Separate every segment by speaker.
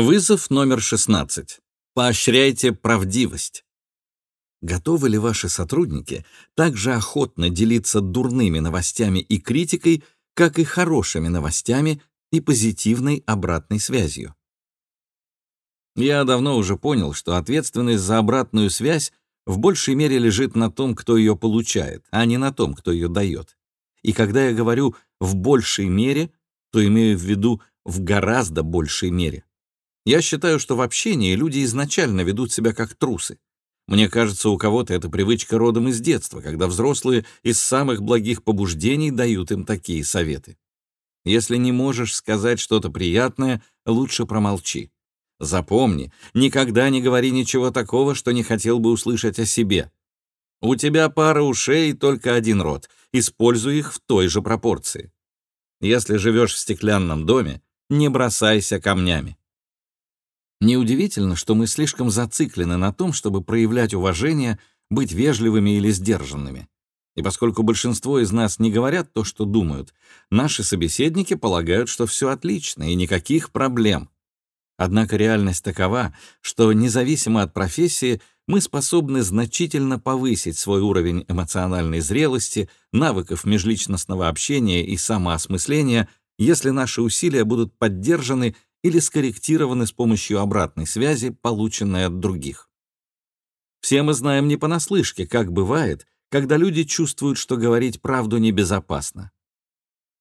Speaker 1: Вызов номер 16. Поощряйте правдивость. Готовы ли ваши сотрудники так же охотно делиться дурными новостями и критикой, как и хорошими новостями и позитивной обратной связью? Я давно уже понял, что ответственность за обратную связь в большей мере лежит на том, кто ее получает, а не на том, кто ее дает. И когда я говорю «в большей мере», то имею в виду в гораздо большей мере. Я считаю, что в общении люди изначально ведут себя как трусы. Мне кажется, у кого-то эта привычка родом из детства, когда взрослые из самых благих побуждений дают им такие советы. Если не можешь сказать что-то приятное, лучше промолчи. Запомни, никогда не говори ничего такого, что не хотел бы услышать о себе. У тебя пара ушей, только один рот. Используй их в той же пропорции. Если живешь в стеклянном доме, не бросайся камнями. Неудивительно, что мы слишком зациклены на том, чтобы проявлять уважение, быть вежливыми или сдержанными. И поскольку большинство из нас не говорят то, что думают, наши собеседники полагают, что все отлично и никаких проблем. Однако реальность такова, что независимо от профессии, мы способны значительно повысить свой уровень эмоциональной зрелости, навыков межличностного общения и самоосмысления, если наши усилия будут поддержаны или скорректированы с помощью обратной связи, полученной от других. Все мы знаем не понаслышке, как бывает, когда люди чувствуют, что говорить правду небезопасно.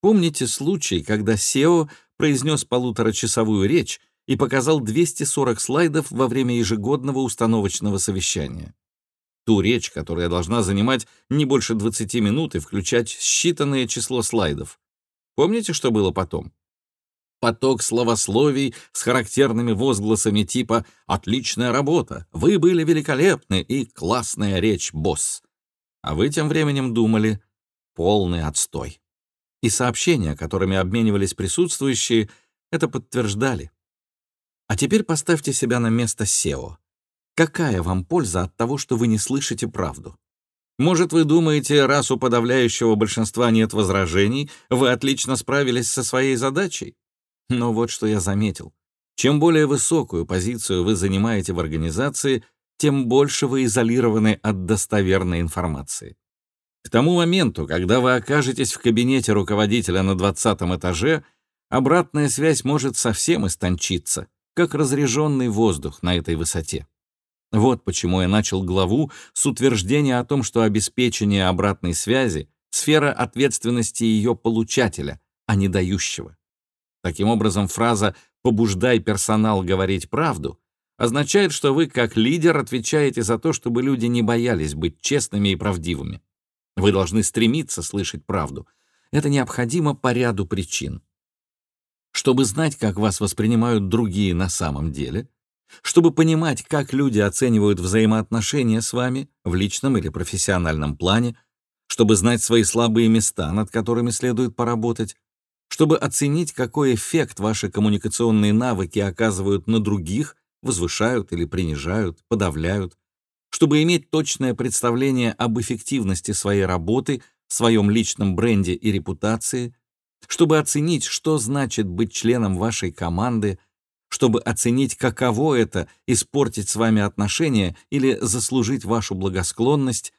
Speaker 1: Помните случай, когда SEO произнес полуторачасовую речь, и показал 240 слайдов во время ежегодного установочного совещания. Ту речь, которая должна занимать не больше 20 минут и включать считанное число слайдов. Помните, что было потом? Поток словословий с характерными возгласами типа «Отличная работа», «Вы были великолепны» и «Классная речь, босс». А вы тем временем думали «Полный отстой». И сообщения, которыми обменивались присутствующие, это подтверждали. А теперь поставьте себя на место SEO. Какая вам польза от того, что вы не слышите правду? Может, вы думаете, раз у подавляющего большинства нет возражений, вы отлично справились со своей задачей? Но вот что я заметил. Чем более высокую позицию вы занимаете в организации, тем больше вы изолированы от достоверной информации. К тому моменту, когда вы окажетесь в кабинете руководителя на 20 этаже, обратная связь может совсем истончиться — как разреженный воздух на этой высоте. Вот почему я начал главу с утверждения о том, что обеспечение обратной связи — сфера ответственности ее получателя, а не дающего. Таким образом, фраза «побуждай персонал говорить правду» означает, что вы, как лидер, отвечаете за то, чтобы люди не боялись быть честными и правдивыми. Вы должны стремиться слышать правду. Это необходимо по ряду причин чтобы знать, как вас воспринимают другие на самом деле, чтобы понимать, как люди оценивают взаимоотношения с вами в личном или профессиональном плане, чтобы знать свои слабые места, над которыми следует поработать, чтобы оценить, какой эффект ваши коммуникационные навыки оказывают на других, возвышают или принижают, подавляют, чтобы иметь точное представление об эффективности своей работы, своем личном бренде и репутации, чтобы оценить, что значит быть членом вашей команды, чтобы оценить, каково это — испортить с вами отношения или заслужить вашу благосклонность,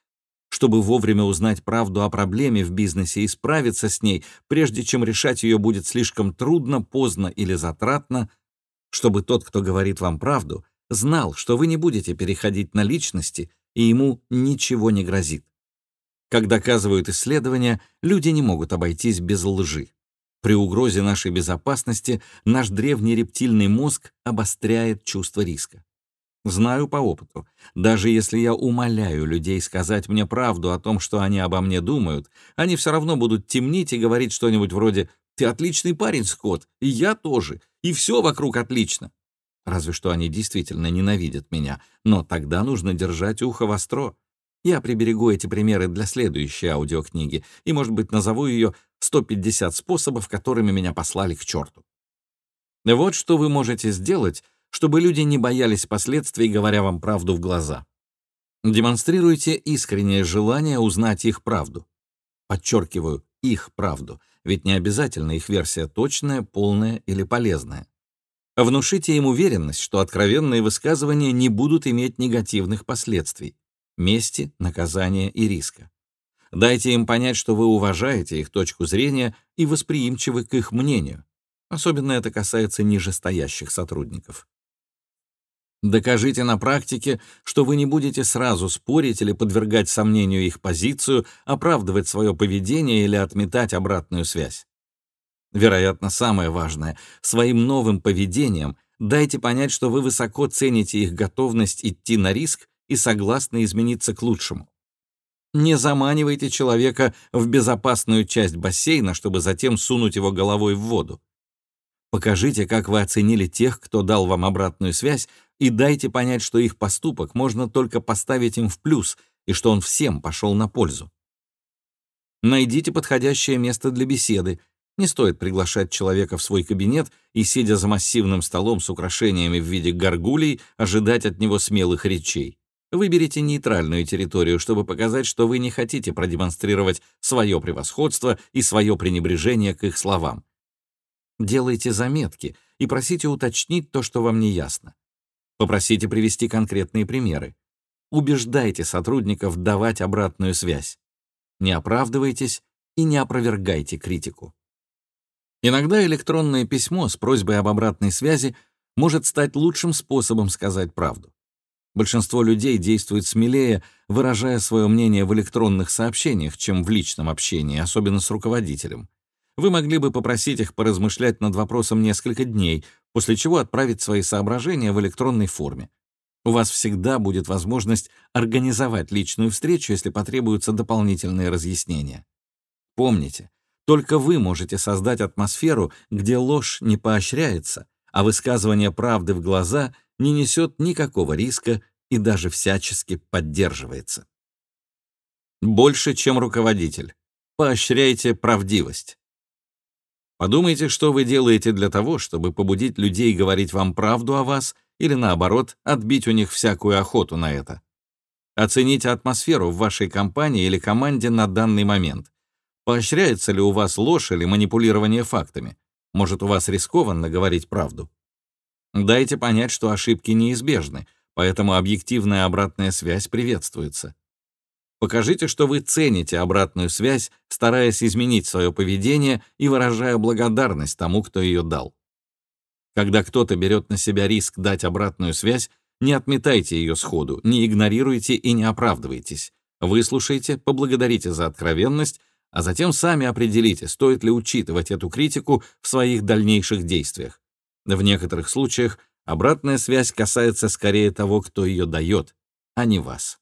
Speaker 1: чтобы вовремя узнать правду о проблеме в бизнесе и справиться с ней, прежде чем решать ее будет слишком трудно, поздно или затратно, чтобы тот, кто говорит вам правду, знал, что вы не будете переходить на личности, и ему ничего не грозит. Как доказывают исследования, люди не могут обойтись без лжи. При угрозе нашей безопасности наш древний рептильный мозг обостряет чувство риска. Знаю по опыту, даже если я умоляю людей сказать мне правду о том, что они обо мне думают, они все равно будут темнить и говорить что-нибудь вроде «Ты отличный парень, Скотт, и я тоже, и все вокруг отлично». Разве что они действительно ненавидят меня, но тогда нужно держать ухо востро. Я приберегу эти примеры для следующей аудиокниги и, может быть, назову ее «150 способов, которыми меня послали к черту». Вот что вы можете сделать, чтобы люди не боялись последствий, говоря вам правду в глаза. Демонстрируйте искреннее желание узнать их правду. Подчеркиваю, их правду, ведь не обязательно их версия точная, полная или полезная. Внушите им уверенность, что откровенные высказывания не будут иметь негативных последствий — мести, наказания и риска. Дайте им понять, что вы уважаете их точку зрения и восприимчивы к их мнению. Особенно это касается нижестоящих сотрудников. Докажите на практике, что вы не будете сразу спорить или подвергать сомнению их позицию, оправдывать свое поведение или отметать обратную связь. Вероятно, самое важное — своим новым поведением дайте понять, что вы высоко цените их готовность идти на риск и согласны измениться к лучшему. Не заманивайте человека в безопасную часть бассейна, чтобы затем сунуть его головой в воду. Покажите, как вы оценили тех, кто дал вам обратную связь, и дайте понять, что их поступок можно только поставить им в плюс и что он всем пошел на пользу. Найдите подходящее место для беседы, не стоит приглашать человека в свой кабинет и, сидя за массивным столом с украшениями в виде горгулей, ожидать от него смелых речей. Выберите нейтральную территорию, чтобы показать, что вы не хотите продемонстрировать свое превосходство и свое пренебрежение к их словам. Делайте заметки и просите уточнить то, что вам не ясно. Попросите привести конкретные примеры. Убеждайте сотрудников давать обратную связь. Не оправдывайтесь и не опровергайте критику. Иногда электронное письмо с просьбой об обратной связи может стать лучшим способом сказать правду. Большинство людей действует смелее, выражая свое мнение в электронных сообщениях, чем в личном общении, особенно с руководителем. Вы могли бы попросить их поразмышлять над вопросом несколько дней, после чего отправить свои соображения в электронной форме. У вас всегда будет возможность организовать личную встречу, если потребуются дополнительные разъяснения. Помните, только вы можете создать атмосферу, где ложь не поощряется, а высказывание правды в глаза не несет никакого риска и даже всячески поддерживается. Больше, чем руководитель. Поощряйте правдивость. Подумайте, что вы делаете для того, чтобы побудить людей говорить вам правду о вас или, наоборот, отбить у них всякую охоту на это. Оцените атмосферу в вашей компании или команде на данный момент. Поощряется ли у вас ложь или манипулирование фактами? Может, у вас рискованно говорить правду? Дайте понять, что ошибки неизбежны, поэтому объективная обратная связь приветствуется. Покажите, что вы цените обратную связь, стараясь изменить свое поведение и выражая благодарность тому, кто ее дал. Когда кто-то берет на себя риск дать обратную связь, не отметайте ее сходу, не игнорируйте и не оправдывайтесь. Выслушайте, поблагодарите за откровенность а затем сами определите, стоит ли учитывать эту критику в своих дальнейших действиях. В некоторых случаях обратная связь касается скорее того, кто ее дает, а не вас.